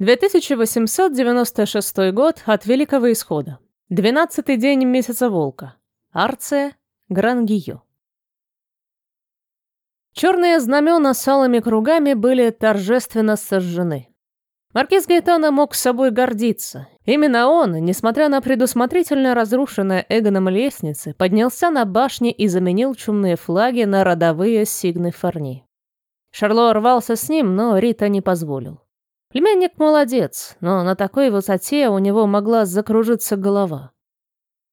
2896 год от Великого Исхода. Двенадцатый день месяца Волка. Арция, Грангио. Черные знамена с алыми кругами были торжественно сожжены. Маркиз Гайтана мог с собой гордиться. Именно он, несмотря на предусмотрительно разрушенные Эгоном лестницы, поднялся на башне и заменил чумные флаги на родовые сигны Фарни. Шарло рвался с ним, но Рита не позволил. Племянник молодец, но на такой высоте у него могла закружиться голова.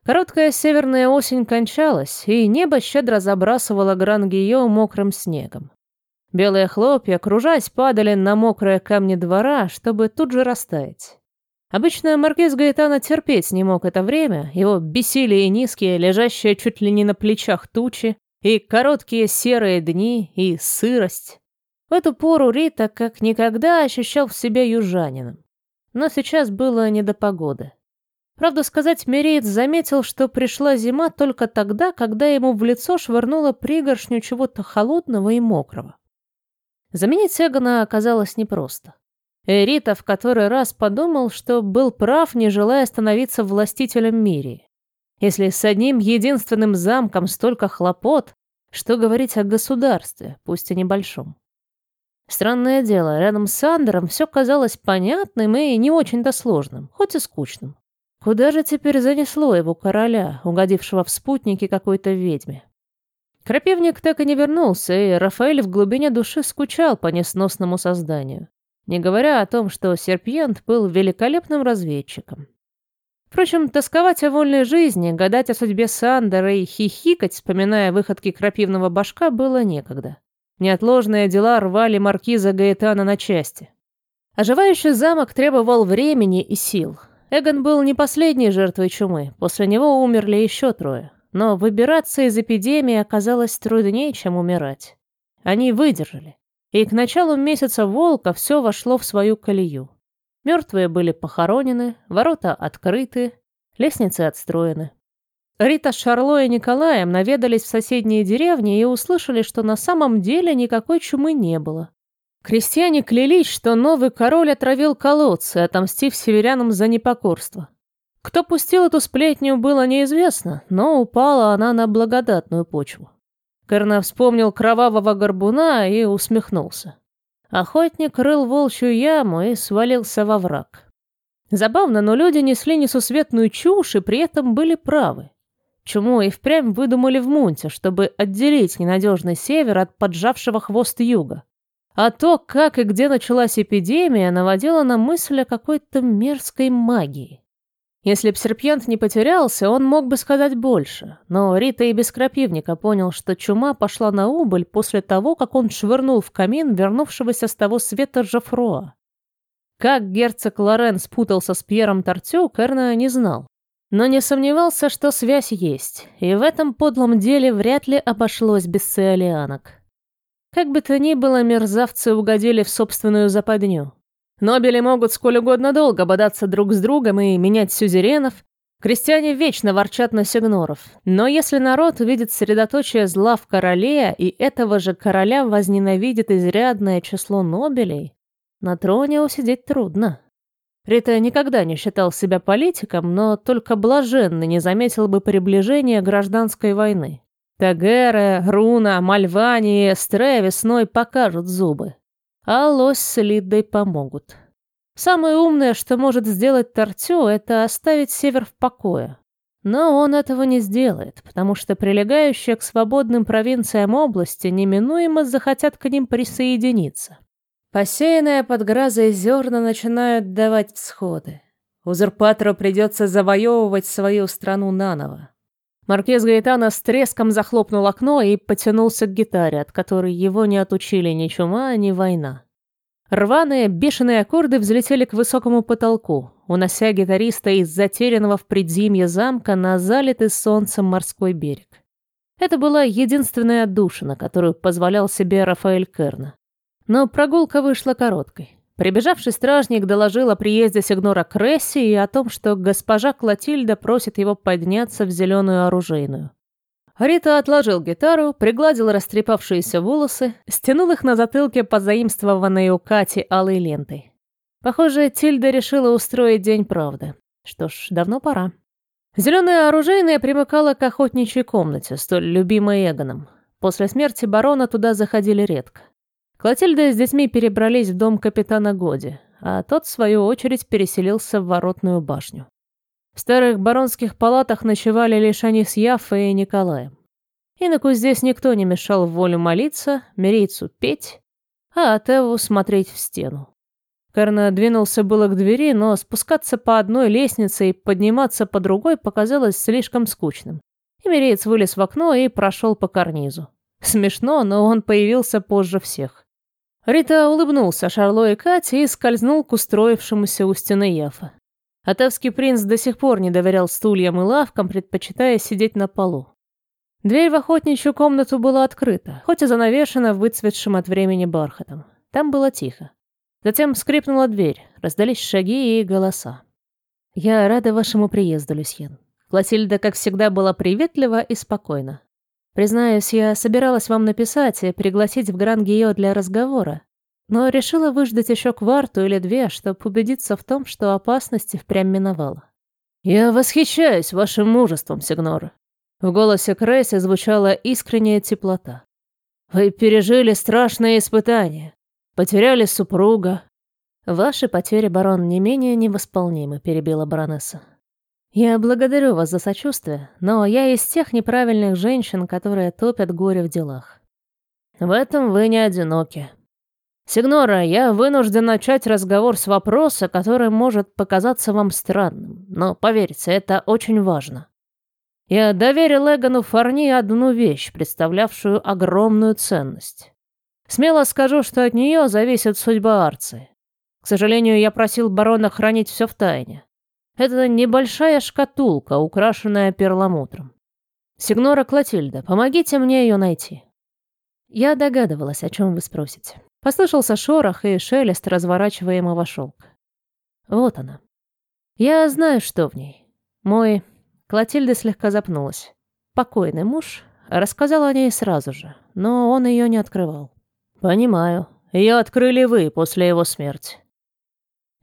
Короткая северная осень кончалась, и небо щедро забрасывало Грангио мокрым снегом. Белые хлопья, кружась, падали на мокрые камни двора, чтобы тут же растаять. Обычно маркиз Гаэтана терпеть не мог это время, его бесили и низкие, лежащие чуть ли не на плечах тучи, и короткие серые дни, и сырость. В эту пору Рита как никогда ощущал в себе южанином. Но сейчас было не до погоды. Правда сказать, Мереец заметил, что пришла зима только тогда, когда ему в лицо швырнуло пригоршню чего-то холодного и мокрого. Заменить Эгона оказалось непросто. Эрита в который раз подумал, что был прав, не желая становиться властителем Мирии. Если с одним единственным замком столько хлопот, что говорить о государстве, пусть и небольшом. Странное дело, рядом с Андером все казалось понятным и не очень-то сложным, хоть и скучным. Куда же теперь занесло его короля, угодившего в спутники какой-то ведьме? Крапивник так и не вернулся, и Рафаэль в глубине души скучал по несносному созданию, не говоря о том, что Серпьент был великолепным разведчиком. Впрочем, тосковать о вольной жизни, гадать о судьбе Сандера и хихикать, вспоминая выходки крапивного башка, было некогда. Неотложные дела рвали маркиза Гаэтана на части. Оживающий замок требовал времени и сил. Эгон был не последней жертвой чумы, после него умерли еще трое. Но выбираться из эпидемии оказалось труднее, чем умирать. Они выдержали. И к началу месяца волка все вошло в свою колею. Мертвые были похоронены, ворота открыты, лестницы отстроены. Рита с Шарло и Николаем наведались в соседние деревни и услышали, что на самом деле никакой чумы не было. Крестьяне клялись, что новый король отравил колодцы, отомстив северянам за непокорство. Кто пустил эту сплетню, было неизвестно, но упала она на благодатную почву. Карна вспомнил кровавого горбуна и усмехнулся. Охотник рыл волчью яму и свалился во враг. Забавно, но люди несли несусветную чушь и при этом были правы. Чуму и впрямь выдумали в Мунте, чтобы отделить ненадежный север от поджавшего хвост юга. А то, как и где началась эпидемия, наводило на мысль о какой-то мерзкой магии. Если б серпьент не потерялся, он мог бы сказать больше, но Рита и без крапивника понял, что чума пошла на убыль после того, как он швырнул в камин вернувшегося с того света Жофруа. Как герцог Лорен спутался с Пьером Тортю, Керна не знал но не сомневался, что связь есть, и в этом подлом деле вряд ли обошлось без циолианок. Как бы то ни было, мерзавцы угодили в собственную западню. Нобели могут сколь угодно долго бодаться друг с другом и менять сюзеренов, крестьяне вечно ворчат на сигноров, но если народ увидит средоточие зла в короле, и этого же короля возненавидит изрядное число нобелей, на троне усидеть трудно. Рита никогда не считал себя политиком, но только блаженный не заметил бы приближения гражданской войны. Тагера, Руна, Мальвани Эстре весной покажут зубы. А Лось с Лидой помогут. Самое умное, что может сделать Тортю, это оставить Север в покое. Но он этого не сделает, потому что прилегающие к свободным провинциям области неминуемо захотят к ним присоединиться. Посеянные под грозой зерна начинают давать всходы. Узурпатору придется завоевывать свою страну наново. Маркиз Гаэтана с треском захлопнул окно и потянулся к гитаре, от которой его не отучили ни чума, ни война. Рваные, бешеные аккорды взлетели к высокому потолку, унося гитариста из затерянного в предзимье замка на залитый солнцем морской берег. Это была единственная отдушина, которую позволял себе Рафаэль Керна. Но прогулка вышла короткой. Прибежавший стражник доложил о приезде сигнора Кресси и о том, что госпожа Клотильда просит его подняться в зеленую оружейную. Рита отложил гитару, пригладил растрепавшиеся волосы, стянул их на затылке позаимствованной у Кати алой лентой. Похоже, Тильда решила устроить день правды. Что ж, давно пора. Зеленая оружейная примыкала к охотничьей комнате, столь любимой Эгоном. После смерти барона туда заходили редко. Клотильда с детьми перебрались в дом капитана Годи, а тот, в свою очередь, переселился в воротную башню. В старых баронских палатах ночевали лишь они с Яффой и Николаем. Иноку здесь никто не мешал в волю молиться, мирийцу петь, а Атеву смотреть в стену. Карна двинулся было к двери, но спускаться по одной лестнице и подниматься по другой показалось слишком скучным. И Миреец вылез в окно и прошел по карнизу. Смешно, но он появился позже всех. Рита улыбнулся Шарло и Кате и скользнул к устроившемуся у стены Яфа. Атавский принц до сих пор не доверял стульям и лавкам, предпочитая сидеть на полу. Дверь в охотничью комнату была открыта, хоть и занавешена выцветшим от времени бархатом. Там было тихо. Затем скрипнула дверь, раздались шаги и голоса. «Я рада вашему приезду, Люсьен». Клотильда, как всегда, была приветлива и спокойна. Признаюсь, я собиралась вам написать и пригласить в Гран-Гио для разговора, но решила выждать еще кварту или две, чтобы убедиться в том, что опасности впрямь миновала. «Я восхищаюсь вашим мужеством, Сигнора». В голосе Крейси звучала искренняя теплота. «Вы пережили страшные испытания, потеряли супруга». «Ваши потери, барон, не менее невосполнимы», — перебила баронесса. «Я благодарю вас за сочувствие, но я из тех неправильных женщин, которые топят горе в делах». «В этом вы не одиноки», «Сигнора, я вынужден начать разговор с вопроса, который может показаться вам странным, но поверьте, это очень важно. Я доверил Эгону Фарни одну вещь, представлявшую огромную ценность. Смело скажу, что от нее зависит судьба Арции. К сожалению, я просил барона хранить все в тайне. Это небольшая шкатулка, украшенная перламутром. Сигнора Клотильда, помогите мне ее найти. Я догадывалась, о чем вы спросите. Послышался шорох и шелест разворачиваемого шелка. Вот она. Я знаю, что в ней. Мой... Клотильда слегка запнулась. Покойный муж рассказал о ней сразу же, но он ее не открывал. Понимаю. Ее открыли вы после его смерти.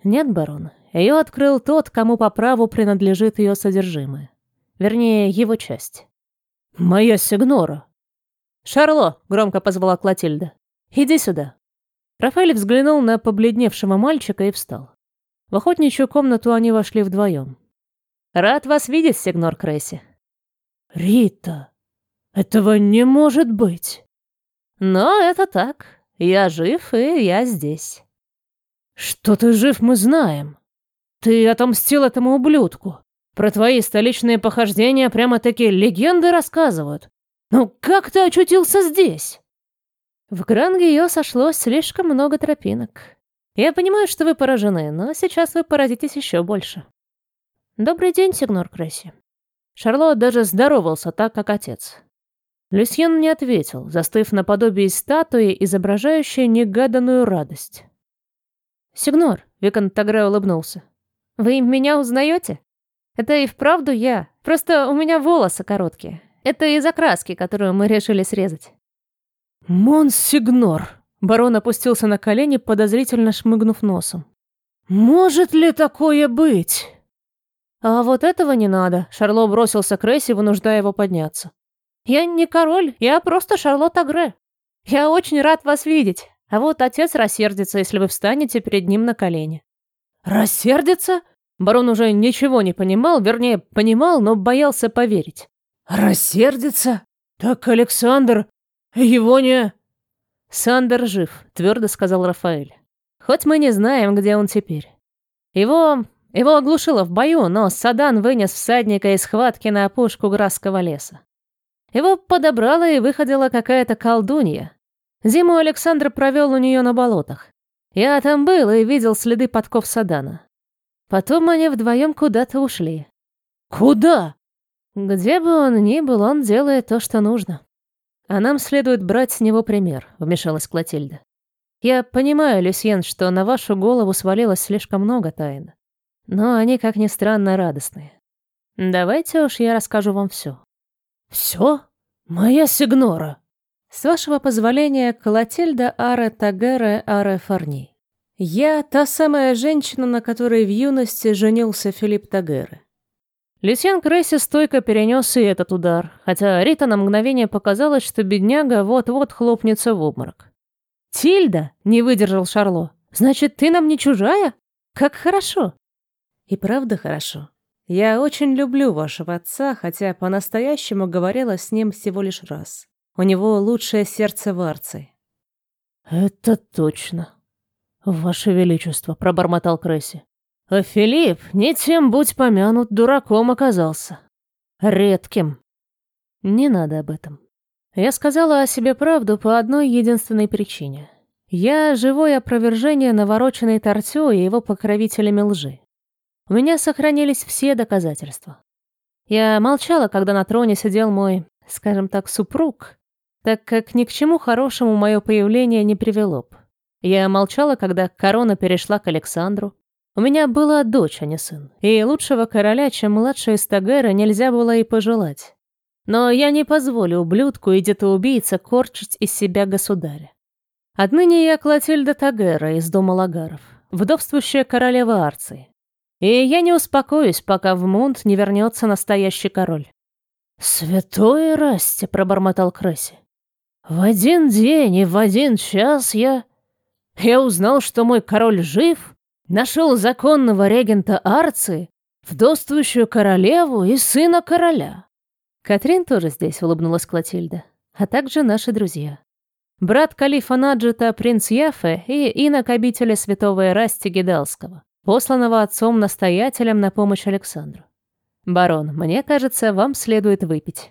Нет, барон. Ее открыл тот, кому по праву принадлежит ее содержимое. Вернее, его часть. «Моя Сигнора!» «Шарло!» — громко позвала Клотильда. «Иди сюда». Рафаэль взглянул на побледневшего мальчика и встал. В охотничью комнату они вошли вдвоем. «Рад вас видеть, сигнор Кресси». «Рита, этого не может быть!» «Но это так. Я жив, и я здесь». «Что ты жив, мы знаем. Ты отомстил этому ублюдку. Про твои столичные похождения прямо-таки легенды рассказывают. Ну как ты очутился здесь?» В Грангио сошлось слишком много тропинок. Я понимаю, что вы поражены, но сейчас вы поразитесь еще больше. Добрый день, сигнор Кресси. Шарлот даже здоровался так, как отец. Люсьен не ответил, застыв наподобие статуи, изображающей негаданную радость. «Сигнор», — Викон Тагре улыбнулся, — «вы меня узнаете? Это и вправду я, просто у меня волосы короткие. Это из-за краски, которую мы решили срезать». «Монсигнор!» Барон опустился на колени, подозрительно шмыгнув носом. «Может ли такое быть?» «А вот этого не надо», — Шарло бросился к Ресси, вынуждая его подняться. «Я не король, я просто Шарлотта Гре. Я очень рад вас видеть, а вот отец рассердится, если вы встанете перед ним на колени». «Рассердится?» Барон уже ничего не понимал, вернее, понимал, но боялся поверить. «Рассердится? Так Александр «Его не...» «Сандер жив», — твердо сказал Рафаэль. «Хоть мы не знаем, где он теперь. Его... его оглушило в бою, но Садан вынес всадника из схватки на опушку Грасского леса. Его подобрала и выходила какая-то колдунья. Зиму Александр провел у нее на болотах. Я там был и видел следы подков Садана. Потом они вдвоем куда-то ушли. Куда? Где бы он ни был, он делает то, что нужно. «А нам следует брать с него пример», — вмешалась Клотильда. «Я понимаю, Люсьен, что на вашу голову свалилось слишком много тайн. Но они, как ни странно, радостные. Давайте уж я расскажу вам все». «Все? Моя сигнора!» «С вашего позволения, Клотильда Аре Тагере Аре Фарни». Я та самая женщина, на которой в юности женился Филипп Тагеры. Люсьен Кресси стойко перенес и этот удар, хотя Рита на мгновение показалось, что бедняга вот-вот хлопнется в обморок. «Тильда!» — не выдержал Шарло. «Значит, ты нам не чужая? Как хорошо!» «И правда хорошо. Я очень люблю вашего отца, хотя по-настоящему говорила с ним всего лишь раз. У него лучшее сердце в Арции». «Это точно. Ваше Величество», — пробормотал Кресси. А Филипп, не тем будь помянут, дураком оказался. Редким. Не надо об этом. Я сказала о себе правду по одной единственной причине. Я живое опровержение навороченной Тортю и его покровителями лжи. У меня сохранились все доказательства. Я молчала, когда на троне сидел мой, скажем так, супруг, так как ни к чему хорошему мое появление не привело б. Я молчала, когда корона перешла к Александру. У меня была дочь, а не сын. И лучшего короля, чем младшая Стагера, нельзя было и пожелать. Но я не позволю ублюдку и детоубийце корчить из себя государя. Отныне я Клотильда Тагера из дома Лагаров, вдовствующая королева Арции. И я не успокоюсь, пока в Мунт не вернется настоящий король. «Святой Расти!» — пробормотал Кресси. «В один день и в один час я... Я узнал, что мой король жив, Нашел законного регента Арции, вдовствующую королеву и сына короля. Катрин тоже здесь, улыбнулась Клотильда, а также наши друзья. Брат калифа Наджита, принц Яфе и инок обители святого Эрасти Гидалского, посланного отцом-настоятелем на помощь Александру. Барон, мне кажется, вам следует выпить.